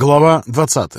Глава 20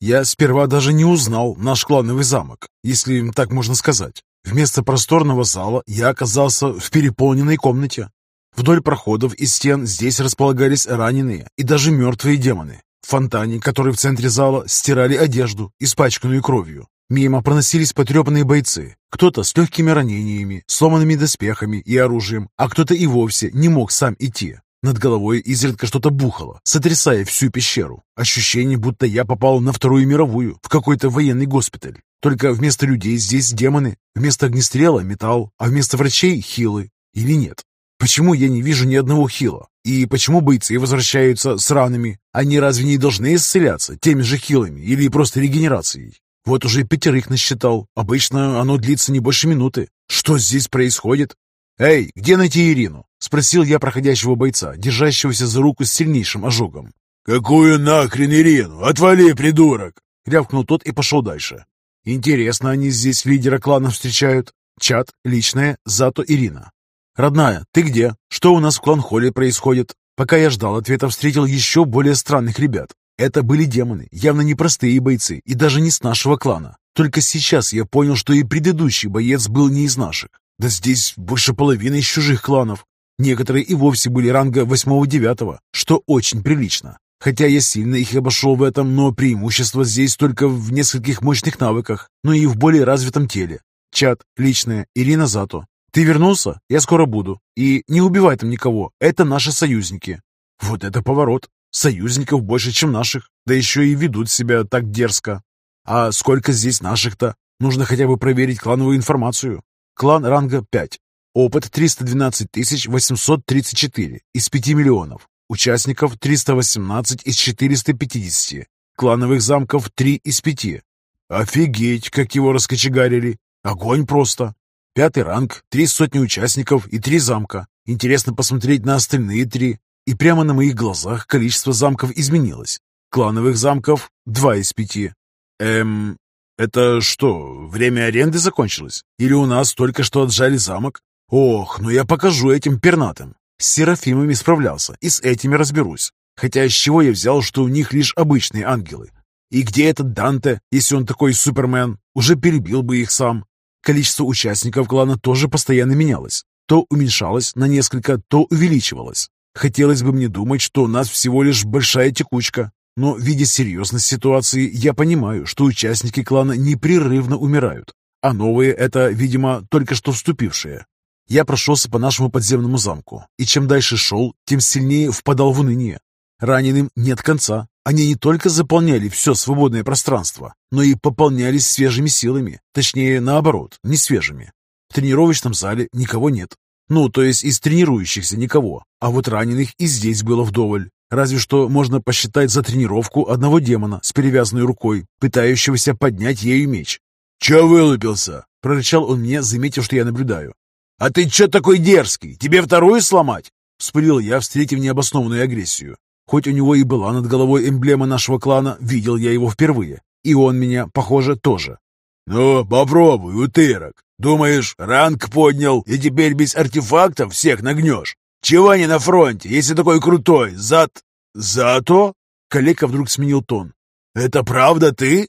Я сперва даже не узнал наш клановый замок, если так можно сказать. Вместо просторного зала я оказался в переполненной комнате. Вдоль проходов и стен здесь располагались раненые и даже мертвые демоны. В фонтане, который в центре зала, стирали одежду, испачканную кровью. Мимо проносились потрепанные бойцы. Кто-то с легкими ранениями, сломанными доспехами и оружием, а кто-то и вовсе не мог сам идти. Над головой изредка что-то бухало, сотрясая всю пещеру. Ощущение, будто я попал на Вторую мировую, в какой-то военный госпиталь. Только вместо людей здесь демоны, вместо огнестрела — металл, а вместо врачей — хилы. Или нет? Почему я не вижу ни одного хила? И почему бойцы возвращаются с ранами? Они разве не должны исцеляться теми же хилами или просто регенерацией? Вот уже пятерых насчитал. Обычно оно длится не больше минуты. Что здесь происходит? «Эй, где найти Ирину?» — спросил я проходящего бойца, держащегося за руку с сильнейшим ожогом. «Какую нахрен Ирину? Отвали, придурок!» — рявкнул тот и пошел дальше. «Интересно, они здесь лидера клана встречают. Чат, личное, зато Ирина. Родная, ты где? Что у нас в клан-холле происходит?» Пока я ждал ответа, встретил еще более странных ребят. Это были демоны, явно не простые бойцы и даже не с нашего клана. Только сейчас я понял, что и предыдущий боец был не из наших. Да здесь больше половины из чужих кланов. Некоторые и вовсе были ранга восьмого-девятого, что очень прилично. Хотя я сильно их обошел в этом, но преимущество здесь только в нескольких мощных навыках, но и в более развитом теле. Чат, личное, Ирина Зато. Ты вернулся? Я скоро буду. И не убивай там никого, это наши союзники. Вот это поворот. Союзников больше, чем наших, да еще и ведут себя так дерзко. А сколько здесь наших-то? Нужно хотя бы проверить клановую информацию. Клан ранга 5. Опыт 312 834 из 5 миллионов. Участников 318 из 450. Клановых замков 3 из 5. Офигеть, как его раскочегарили. Огонь просто. Пятый ранг, три сотни участников и три замка. Интересно посмотреть на остальные три. И прямо на моих глазах количество замков изменилось. Клановых замков – два из пяти. Эм, это что, время аренды закончилось? Или у нас только что отжали замок? Ох, ну я покажу этим пернатым. С Серафимами справлялся, и с этими разберусь. Хотя с чего я взял, что у них лишь обычные ангелы? И где этот Данте, если он такой супермен? Уже перебил бы их сам. Количество участников клана тоже постоянно менялось. То уменьшалось на несколько, то увеличивалось. Хотелось бы мне думать, что у нас всего лишь большая текучка, но, видя серьезность ситуации, я понимаю, что участники клана непрерывно умирают, а новые — это, видимо, только что вступившие. Я прошелся по нашему подземному замку, и чем дальше шел, тем сильнее впадал в уныние. Раненым нет конца. Они не только заполняли все свободное пространство, но и пополнялись свежими силами, точнее, наоборот, не свежими. В тренировочном зале никого нет. Ну, то есть из тренирующихся никого, а вот раненых и здесь было вдоволь. Разве что можно посчитать за тренировку одного демона с перевязанной рукой, пытающегося поднять ею меч. «Че вылупился?» — прорычал он мне, заметив, что я наблюдаю. «А ты че такой дерзкий? Тебе вторую сломать?» — вспылил я, встретив необоснованную агрессию. Хоть у него и была над головой эмблема нашего клана, видел я его впервые. И он меня, похоже, тоже. «Ну, попробуй, утырок. Думаешь, ранг поднял, и теперь без артефактов всех нагнешь? «Чего не на фронте, если такой крутой? Зад... Зато...» Коллега вдруг сменил тон. «Это правда ты?»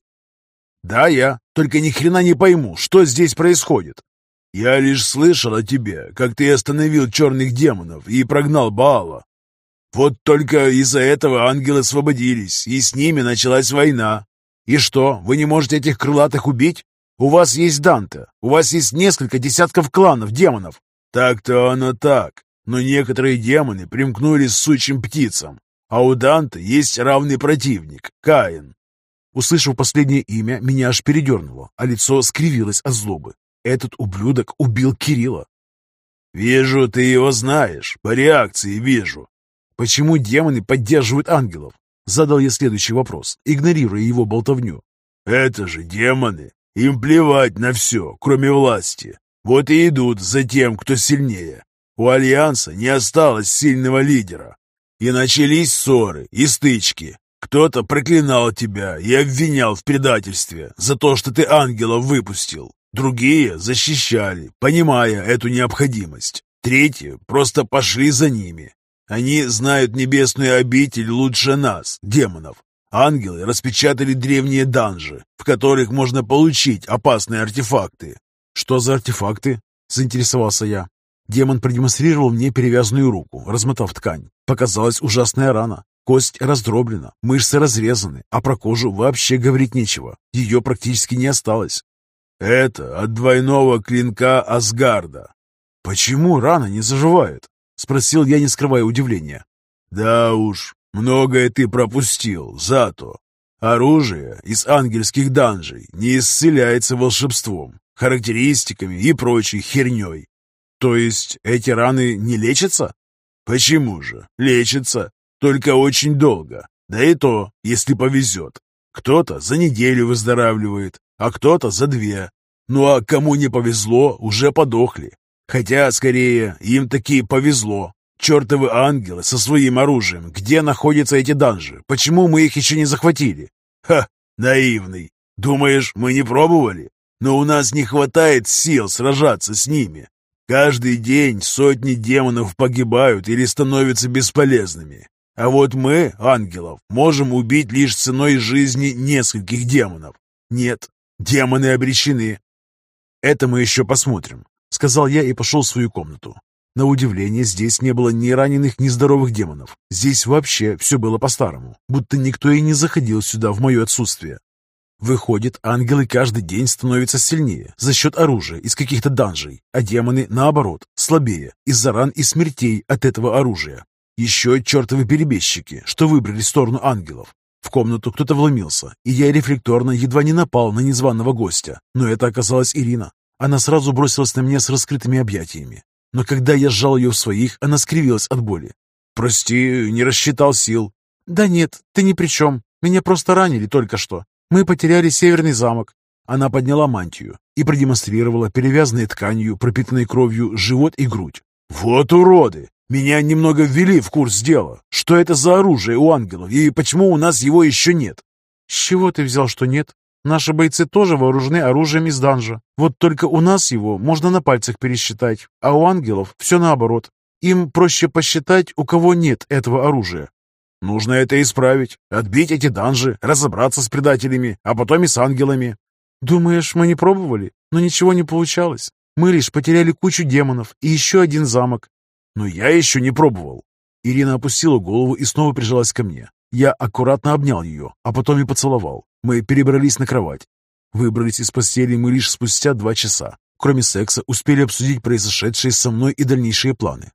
«Да, я. Только ни хрена не пойму, что здесь происходит». «Я лишь слышал о тебе, как ты остановил черных демонов и прогнал Баала. Вот только из-за этого ангелы освободились, и с ними началась война. И что, вы не можете этих крылатых убить? У вас есть Данте, у вас есть несколько десятков кланов демонов». «Так-то оно так. Но некоторые демоны примкнули с сучьим птицам, а у Данте есть равный противник — Каин. Услышав последнее имя, меня аж передернуло, а лицо скривилось от злобы. Этот ублюдок убил Кирилла. «Вижу, ты его знаешь. По реакции вижу». «Почему демоны поддерживают ангелов?» Задал я следующий вопрос, игнорируя его болтовню. «Это же демоны. Им плевать на все, кроме власти. Вот и идут за тем, кто сильнее. У Альянса не осталось сильного лидера. И начались ссоры и стычки. Кто-то проклинал тебя и обвинял в предательстве за то, что ты ангелов выпустил. Другие защищали, понимая эту необходимость. Третьи просто пошли за ними. Они знают небесную обитель лучше нас, демонов. Ангелы распечатали древние данжи, в которых можно получить опасные артефакты. «Что за артефакты?» – заинтересовался я. Демон продемонстрировал мне перевязанную руку, размотав ткань. Показалась ужасная рана. Кость раздроблена, мышцы разрезаны, а про кожу вообще говорить нечего. Ее практически не осталось. «Это от двойного клинка Асгарда». «Почему рана не заживает?» — спросил я, не скрывая удивления. «Да уж, многое ты пропустил, зато. Оружие из ангельских данжей не исцеляется волшебством, характеристиками и прочей херней. То есть эти раны не лечатся? Почему же? Лечатся. Только очень долго. Да и то, если повезет. Кто-то за неделю выздоравливает, а кто-то за две. Ну а кому не повезло, уже подохли. Хотя, скорее, им таки повезло. Чертовы ангелы со своим оружием. Где находятся эти данжи? Почему мы их еще не захватили? Ха, наивный. Думаешь, мы не пробовали? Но у нас не хватает сил сражаться с ними. Каждый день сотни демонов погибают или становятся бесполезными. А вот мы, ангелов, можем убить лишь ценой жизни нескольких демонов. Нет, демоны обречены. Это мы еще посмотрим, сказал я и пошел в свою комнату. На удивление, здесь не было ни раненых, ни здоровых демонов. Здесь вообще все было по-старому, будто никто и не заходил сюда в мое отсутствие. Выходит, ангелы каждый день становятся сильнее за счет оружия из каких-то данжей, а демоны, наоборот, слабее из-за ран и смертей от этого оружия. Еще чертовы перебежчики, что выбрали сторону ангелов. В комнату кто-то вломился, и я рефлекторно едва не напал на незваного гостя, но это оказалась Ирина. Она сразу бросилась на меня с раскрытыми объятиями. Но когда я сжал ее в своих, она скривилась от боли. «Прости, не рассчитал сил». «Да нет, ты ни при чем. Меня просто ранили только что. Мы потеряли северный замок». Она подняла мантию и продемонстрировала перевязанной тканью, пропитанной кровью, живот и грудь. «Вот уроды! Меня немного ввели в курс дела. Что это за оружие у ангелов и почему у нас его еще нет?» «С чего ты взял, что нет? Наши бойцы тоже вооружены оружием из данжа. Вот только у нас его можно на пальцах пересчитать, а у ангелов все наоборот. Им проще посчитать, у кого нет этого оружия. Нужно это исправить, отбить эти данжи, разобраться с предателями, а потом и с ангелами. Думаешь, мы не пробовали? Но ничего не получалось. Мы лишь потеряли кучу демонов и еще один замок. Но я еще не пробовал. Ирина опустила голову и снова прижалась ко мне. Я аккуратно обнял ее, а потом и поцеловал. Мы перебрались на кровать. Выбрались из постели мы лишь спустя два часа. Кроме секса, успели обсудить произошедшие со мной и дальнейшие планы.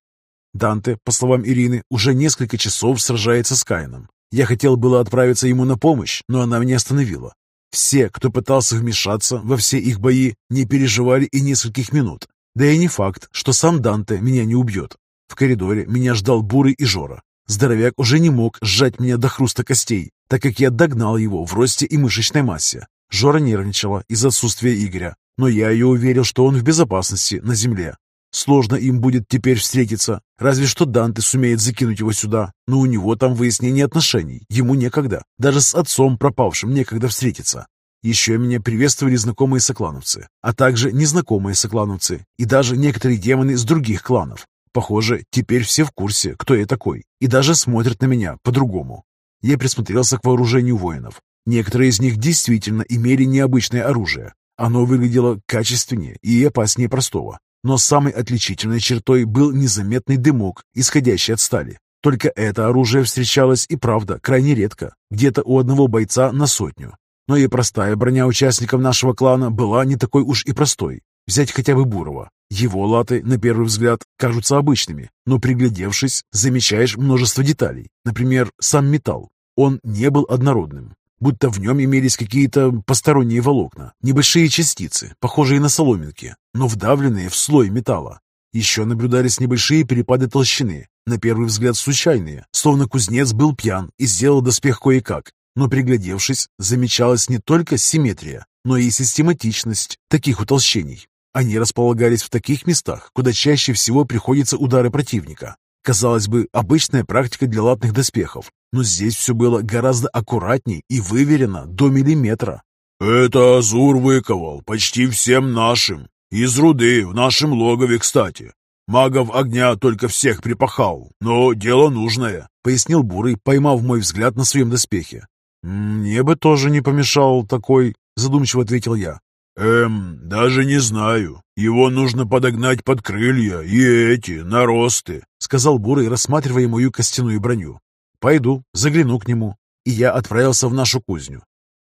Данте, по словам Ирины, уже несколько часов сражается с Каином. Я хотел было отправиться ему на помощь, но она меня остановила. Все, кто пытался вмешаться во все их бои, не переживали и нескольких минут. Да и не факт, что сам Данте меня не убьет. В коридоре меня ждал Бурый и Жора. Здоровяк уже не мог сжать меня до хруста костей, так как я догнал его в росте и мышечной массе. Жора нервничала из-за отсутствия Игоря, но я ее уверил, что он в безопасности на земле. Сложно им будет теперь встретиться, разве что Данте сумеет закинуть его сюда, но у него там выяснение отношений, ему некогда, даже с отцом пропавшим некогда встретиться. Еще меня приветствовали знакомые соклановцы, а также незнакомые соклановцы и даже некоторые демоны из других кланов. Похоже, теперь все в курсе, кто я такой, и даже смотрят на меня по-другому. Я присмотрелся к вооружению воинов. Некоторые из них действительно имели необычное оружие. Оно выглядело качественнее и опаснее простого. Но самой отличительной чертой был незаметный дымок, исходящий от стали. Только это оружие встречалось и правда крайне редко, где-то у одного бойца на сотню. Но и простая броня участников нашего клана была не такой уж и простой. Взять хотя бы Бурова. Его латы, на первый взгляд, кажутся обычными, но приглядевшись, замечаешь множество деталей. Например, сам металл. Он не был однородным, будто в нем имелись какие-то посторонние волокна, небольшие частицы, похожие на соломинки, но вдавленные в слой металла. Еще наблюдались небольшие перепады толщины, на первый взгляд случайные, словно кузнец был пьян и сделал доспех кое-как. Но приглядевшись, замечалась не только симметрия, но и систематичность таких утолщений. Они располагались в таких местах, куда чаще всего приходятся удары противника. Казалось бы, обычная практика для латных доспехов, но здесь все было гораздо аккуратней и выверено до миллиметра. «Это Азур выковал почти всем нашим. Из руды в нашем логове, кстати. Магов огня только всех припахал, но дело нужное», — пояснил Бурый, поймав мой взгляд на своем доспехе. «Мне бы тоже не помешал такой», — задумчиво ответил я. «Эм, даже не знаю. Его нужно подогнать под крылья и эти, наросты», — сказал Бурый, рассматривая мою костяную броню. «Пойду, загляну к нему». И я отправился в нашу кузню.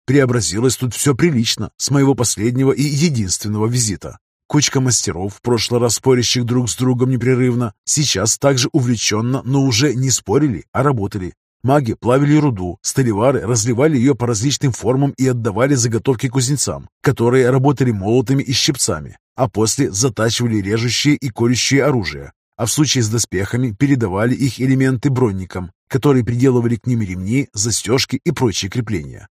Преобразилось тут все прилично с моего последнего и единственного визита. Кучка мастеров, в прошлый раз спорящих друг с другом непрерывно, сейчас также увлеченно, но уже не спорили, а работали. Маги плавили руду, столевары разливали ее по различным формам и отдавали заготовки кузнецам, которые работали молотами и щипцами, а после затачивали режущие и колющие оружие, а в случае с доспехами передавали их элементы бронникам, которые приделывали к ним ремни, застежки и прочие крепления.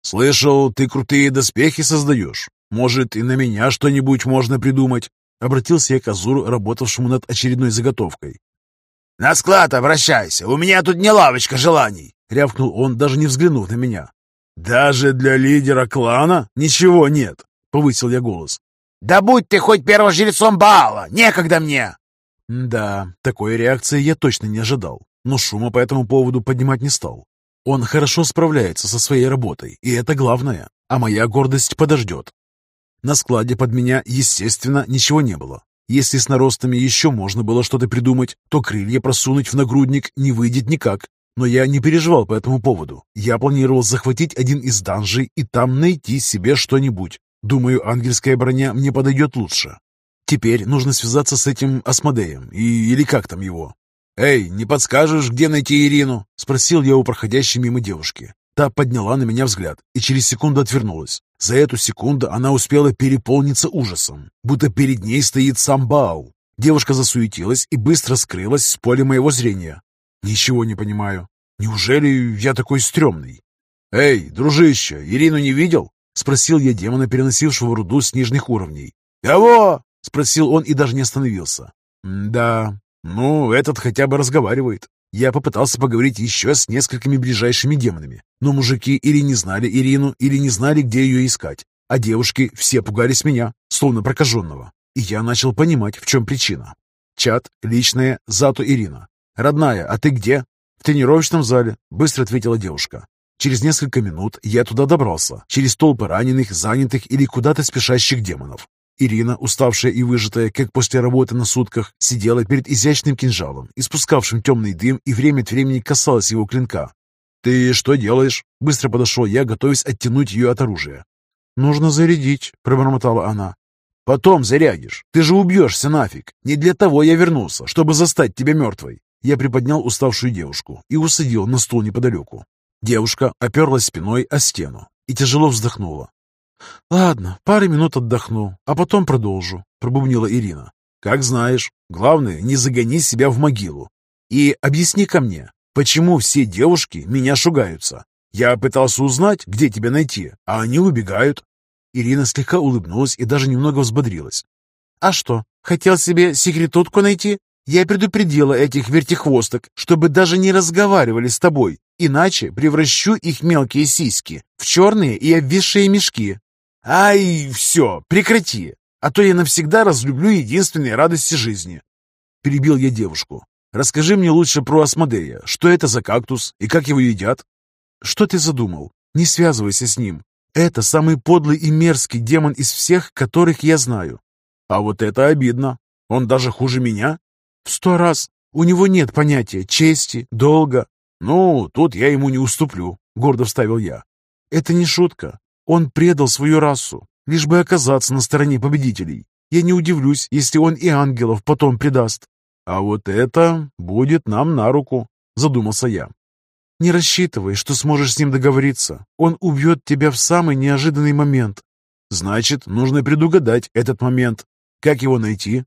«Слышал, ты крутые доспехи создаешь. Может, и на меня что-нибудь можно придумать?» Обратился я к Азуру, работавшему над очередной заготовкой. «На склад обращайся, у меня тут не лавочка желаний!» Рявкнул он, даже не взглянув на меня. «Даже для лидера клана ничего нет!» Повысил я голос. «Да будь ты хоть первожрецом Баала! Некогда мне!» Да, такой реакции я точно не ожидал, но шума по этому поводу поднимать не стал. Он хорошо справляется со своей работой, и это главное, а моя гордость подождет. На складе под меня, естественно, ничего не было. Если с наростами еще можно было что-то придумать, то крылья просунуть в нагрудник не выйдет никак. Но я не переживал по этому поводу. Я планировал захватить один из данжей и там найти себе что-нибудь. Думаю, ангельская броня мне подойдет лучше. Теперь нужно связаться с этим Асмодеем, и, или как там его. «Эй, не подскажешь, где найти Ирину?» — спросил я у проходящей мимо девушки. Та подняла на меня взгляд и через секунду отвернулась. За эту секунду она успела переполниться ужасом, будто перед ней стоит сам Баал. Девушка засуетилась и быстро скрылась с поля моего зрения. Ничего не понимаю. Неужели я такой стрёмный? «Эй, дружище, Ирину не видел?» — спросил я демона, переносившего руду с нижних уровней. «Кого?» — спросил он и даже не остановился. «Да, ну, этот хотя бы разговаривает. Я попытался поговорить еще с несколькими ближайшими демонами, но мужики или не знали Ирину, или не знали, где ее искать, а девушки все пугались меня, словно прокаженного. И я начал понимать, в чем причина. Чат, личное, Зато Ирина. «Родная, а ты где?» «В тренировочном зале», — быстро ответила девушка. Через несколько минут я туда добрался, через толпы раненых, занятых или куда-то спешащих демонов. Ирина, уставшая и выжатая, как после работы на сутках, сидела перед изящным кинжалом, испускавшим темный дым, и время от времени касалась его клинка. «Ты что делаешь?» Быстро подошел я, готовясь оттянуть ее от оружия. «Нужно зарядить», — пробормотала она. «Потом зарядишь. Ты же убьешься нафиг. Не для того я вернулся, чтобы застать тебя мертвой». Я приподнял уставшую девушку и усадил на стул неподалеку. Девушка оперлась спиной о стену и тяжело вздохнула. «Ладно, пару минут отдохну, а потом продолжу», — пробубнила Ирина. «Как знаешь. Главное, не загони себя в могилу. И объясни ко мне, почему все девушки меня шугаются? Я пытался узнать, где тебя найти, а они убегают». Ирина слегка улыбнулась и даже немного взбодрилась. «А что, хотел себе секретутку найти? Я предупредила этих вертихвосток, чтобы даже не разговаривали с тобой, иначе превращу их мелкие сиськи в черные и обвисшие мешки, «Ай, все, прекрати, а то я навсегда разлюблю единственные радости жизни». Перебил я девушку. «Расскажи мне лучше про Асмодея. Что это за кактус и как его едят?» «Что ты задумал? Не связывайся с ним. Это самый подлый и мерзкий демон из всех, которых я знаю». «А вот это обидно. Он даже хуже меня?» «В сто раз. У него нет понятия чести, долга». «Ну, тут я ему не уступлю», — гордо вставил я. «Это не шутка. Он предал свою расу, лишь бы оказаться на стороне победителей. Я не удивлюсь, если он и ангелов потом предаст. А вот это будет нам на руку, задумался я. Не рассчитывай, что сможешь с ним договориться. Он убьет тебя в самый неожиданный момент. Значит, нужно предугадать этот момент. Как его найти?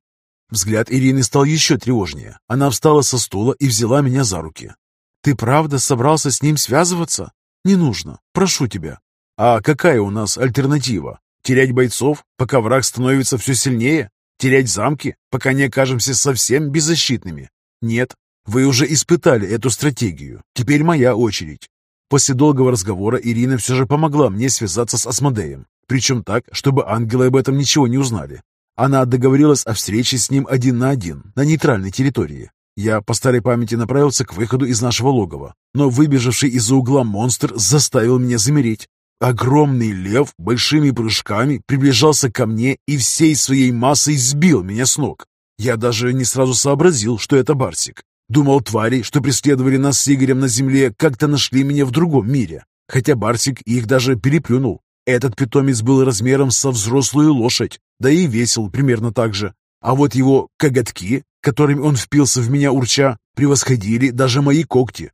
Взгляд Ирины стал еще тревожнее. Она встала со стула и взяла меня за руки. «Ты правда собрался с ним связываться? Не нужно. Прошу тебя. А какая у нас альтернатива? Терять бойцов, пока враг становится все сильнее? Терять замки, пока не окажемся совсем беззащитными? Нет, вы уже испытали эту стратегию. Теперь моя очередь. После долгого разговора Ирина все же помогла мне связаться с Асмодеем, причем так, чтобы ангелы об этом ничего не узнали. Она договорилась о встрече с ним один на один, на нейтральной территории. Я по старой памяти направился к выходу из нашего логова, но выбежавший из-за угла монстр заставил меня замереть. Огромный лев большими прыжками приближался ко мне и всей своей массой сбил меня с ног. Я даже не сразу сообразил, что это Барсик. Думал, твари, что преследовали нас с Игорем на земле, как-то нашли меня в другом мире. Хотя Барсик их даже переплюнул. Этот питомец был размером со взрослую лошадь, да и весил примерно так же. А вот его коготки, которыми он впился в меня урча, превосходили даже мои когти.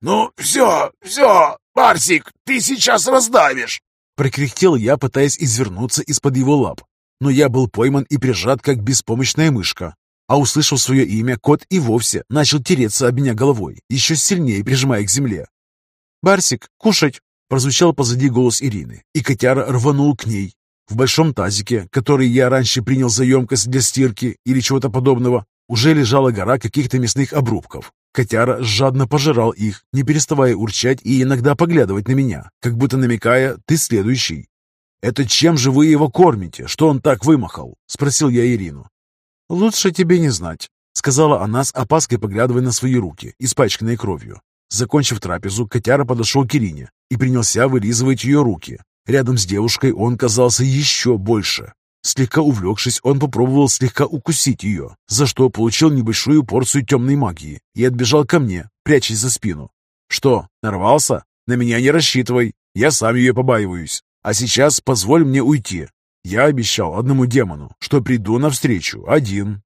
«Ну, все, все, Барсик, ты сейчас раздавишь!» Прокряхтел я, пытаясь извернуться из-под его лап. Но я был пойман и прижат, как беспомощная мышка. А услышав свое имя, кот и вовсе начал тереться об меня головой, еще сильнее прижимая к земле. «Барсик, кушать!» Прозвучал позади голос Ирины, и котяра рванул к ней. В большом тазике, который я раньше принял за емкость для стирки или чего-то подобного, уже лежала гора каких-то мясных обрубков. Котяра жадно пожирал их, не переставая урчать и иногда поглядывать на меня, как будто намекая «ты следующий». «Это чем же вы его кормите, что он так вымахал?» – спросил я Ирину. «Лучше тебе не знать», — сказала она с опаской, поглядывая на свои руки, испачканные кровью. Закончив трапезу, котяра подошел к Ирине и принялся вылизывать ее руки. Рядом с девушкой он казался еще больше. Слегка увлекшись, он попробовал слегка укусить ее, за что получил небольшую порцию темной магии и отбежал ко мне, прячась за спину. «Что, нарвался? На меня не рассчитывай, я сам ее побаиваюсь. А сейчас позволь мне уйти, я обещал одному демону, что приду навстречу один.